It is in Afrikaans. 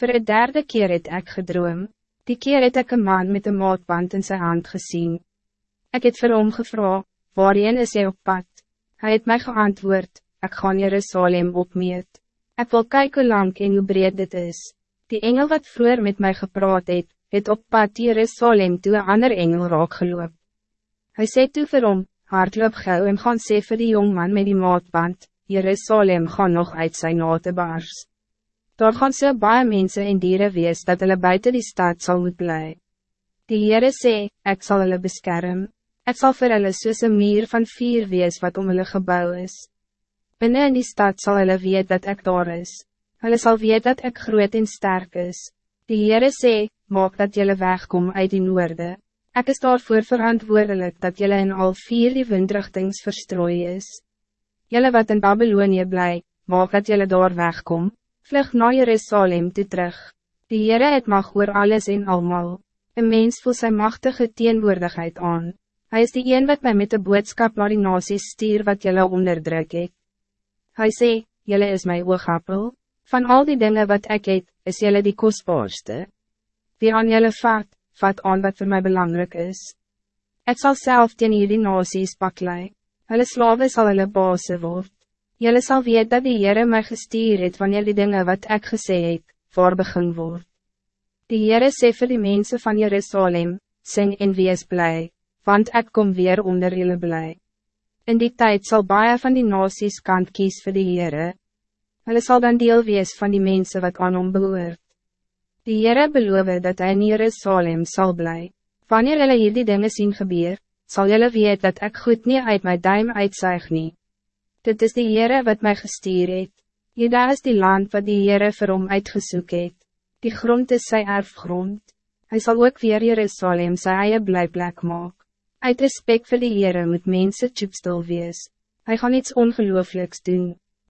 Voor het derde keer het ek gedroom, die keer het ek een man met een maatband in zijn hand gezien. Ik het vir hom gevra, waarheen is hy op pad? Hij het mij geantwoord, ik ga Jerusalem opmeet. Ik wil kijken hoe lang en hoe breed dit is. Die engel wat vroeger met mij gepraat het, het op pad Jerusalem toe een ander engel raak geloop. Hy sê toe vir hom, hardloop gauw en gaan sê vir die jongman met die maatband, Jerusalem gaan nog uit zijn te bars. Daar gaan so baie mense en dieren wees dat hulle buiten die stad zal moet bly. Die Heere sê, ek sal hulle beskerm, ek sal vir hulle soos een muur van vier wees wat om hulle gebouw is. Binnen in die stad zal hulle weet dat ik daar is. Hulle sal weet dat ik groot en sterk is. Die Heere sê, maak dat jullie wegkom uit die noorde. Ik is daarvoor verantwoordelijk dat jullie in al vier die windrichtings verstrooi is. Jullie wat in Babylonië blij, maak dat jullie daar wegkom, vlug naar Jerusalem toe terug. Die Heere het mag oor alles en almal. Een mens voelt zijn machtige teenwoordigheid aan. Hij is die een wat mij met de boodschap naar die nasies stuur wat jullie onderdruk het. Hij sê, jullie is mijn oogappel, van al die dingen wat ik eet, is jullie die kostbaarste. Wie aan jullie vat, vat aan wat voor mij belangrijk is. Ik zal zelf teen jullie nasies baklei, hulle slawe sal hulle base word. Jullie zal weet dat die Heere my gestuur het van jullie dingen wat ik gesê het, voor begin word. Die Heere sê vir die mense van Jerusalem, sing en wees blij, want ik kom weer onder jullie blij. In die tijd zal baie van die nasies kant kies vir die Heere. Hulle sal dan deel wees van die mensen wat aan hom behoort. Die Heere beloof dat hij in Jerusalem zal blij. Wanneer hulle hier die dinge sien gebeur, sal julle weet dat ik goed niet uit mijn duim uitzuig nie. Dit is die Heere wat mij gestuur het. Jeda is die land wat die Heere vir hom uitgesoek het. Die grond is sy erfgrond. Hij zal ook weer Jerusalem sy eie blijplek maak. Uit respect vir die Heere moet mense tjoepstil wees. Hij gaan iets ongelooflijks doen.